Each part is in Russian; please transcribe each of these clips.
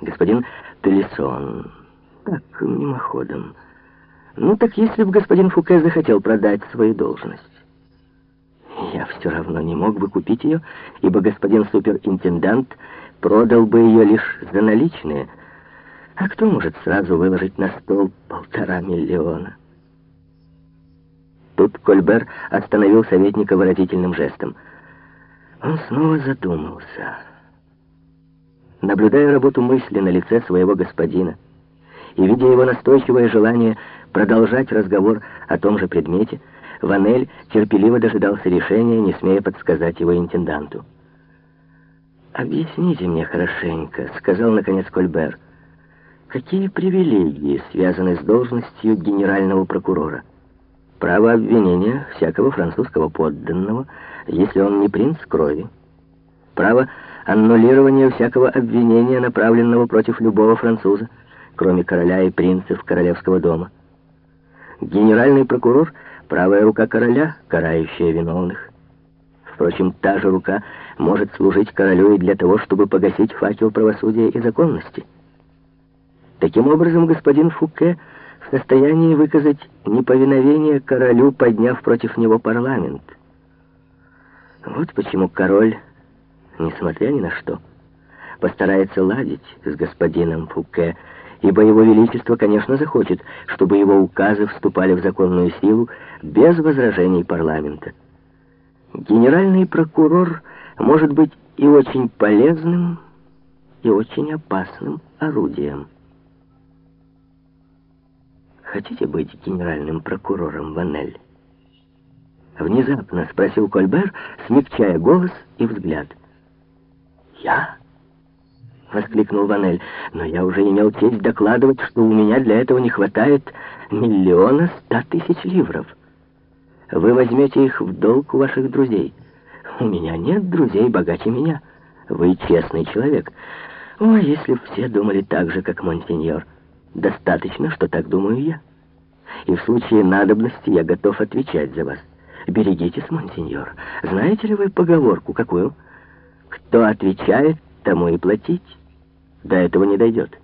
господин Телесон. Так, мимоходом. Ну, так если бы господин Фуке захотел продать свою должность. Я все равно не мог бы купить ее, ибо господин суперинтендант продал бы ее лишь за наличные. А кто может сразу выложить на стол полтора миллиона? Тут Кольбер остановил советника выразительным жестом. Он снова задумался. Наблюдая работу мысли на лице своего господина и видя его настойчивое желание продолжать разговор о том же предмете, Ванель терпеливо дожидался решения, не смея подсказать его интенданту. «Объясните мне хорошенько», — сказал наконец Кольбер, «какие привилегии связаны с должностью генерального прокурора?» Право обвинения всякого французского подданного, если он не принц крови. Право аннулирования всякого обвинения, направленного против любого француза, кроме короля и принцев королевского дома. Генеральный прокурор — правая рука короля, карающая виновных. Впрочем, та же рука может служить королю и для того, чтобы погасить факел правосудия и законности. Таким образом, господин Фуке — в состоянии выказать неповиновение королю, подняв против него парламент. Вот почему король, несмотря ни на что, постарается ладить с господином Фуке, ибо его величество, конечно, захочет, чтобы его указы вступали в законную силу без возражений парламента. Генеральный прокурор может быть и очень полезным, и очень опасным орудием. Хотите быть генеральным прокурором, Ванель?» Внезапно спросил Кольбер, смягчая голос и взгляд. «Я?» — воскликнул Ванель. «Но я уже имел честь докладывать, что у меня для этого не хватает миллиона ста тысяч ливров. Вы возьмете их в долг у ваших друзей. У меня нет друзей богаче меня. Вы честный человек. О, если б все думали так же, как Монсеньор». Достаточно, что так думаю я. И в случае надобности я готов отвечать за вас. Берегитесь, монсеньор. Знаете ли вы поговорку какую? Кто отвечает, тому и платить. До этого не дойдет.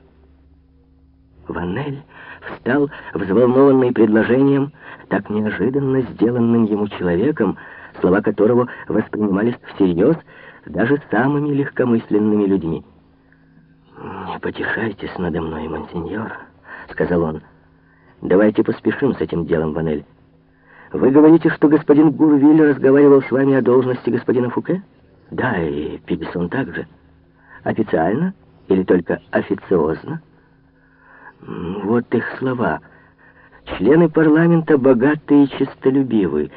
Ванель встал, взволнованный предложением, так неожиданно сделанным ему человеком, слова которого воспринимались всерьез даже самыми легкомысленными людьми. «Не потешайтесь надо мной, монсеньор», — сказал он. «Давайте поспешим с этим делом, Ванель. Вы говорите, что господин Гурвиль разговаривал с вами о должности господина Фуке? Да, и Пибисон также. Официально или только официозно? Вот их слова. Члены парламента богаты и честолюбивы,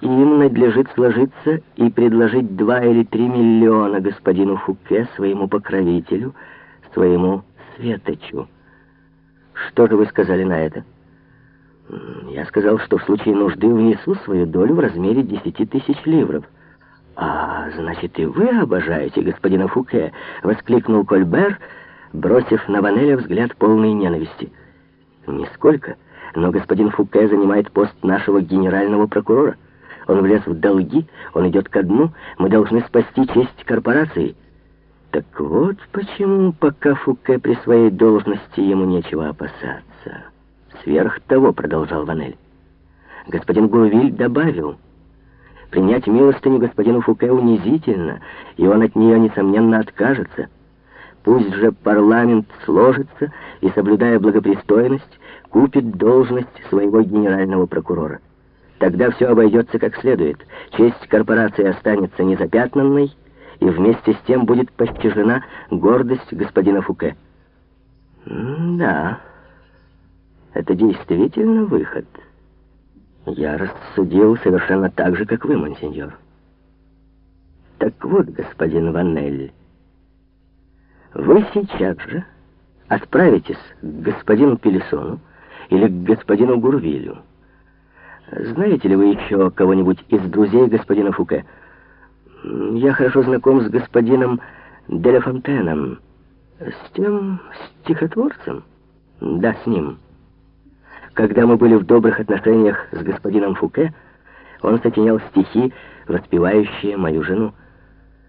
им надлежит сложиться и предложить два или три миллиона господину Фуке, своему покровителю, своему Светочу. Что же вы сказали на это? Я сказал, что в случае нужды внесу свою долю в размере десяти тысяч ливров. «А, значит, и вы обожаете господина Фуке?» — воскликнул Кольбер, бросив на Ванеля взгляд полной ненависти. «Нисколько, но господин Фуке занимает пост нашего генерального прокурора. Он влез в долги, он идет ко дну, мы должны спасти честь корпорации». Так вот почему пока Фуке при своей должности ему нечего опасаться. Сверх того, продолжал Ванель, господин Гурвиль добавил, принять милостыню господину Фуке унизительно, и он от нее, несомненно, откажется. Пусть же парламент сложится и, соблюдая благопристойность, купит должность своего генерального прокурора. Тогда все обойдется как следует. Честь корпорации останется незапятнанной, и вместе с тем будет постижена гордость господина Фуке. да, это действительно выход. Я рассудил совершенно так же, как вы, монсеньор. Так вот, господин Ваннель, вы сейчас же отправитесь к господину Пелесону или к господину Гурвилю. Знаете ли вы еще кого-нибудь из друзей господина Фуке? Я хорошо знаком с господином Деляфонтеном. С тем стихотворцем? Да, с ним. Когда мы были в добрых отношениях с господином Фуке, он сочинял стихи, воспевающие мою жену.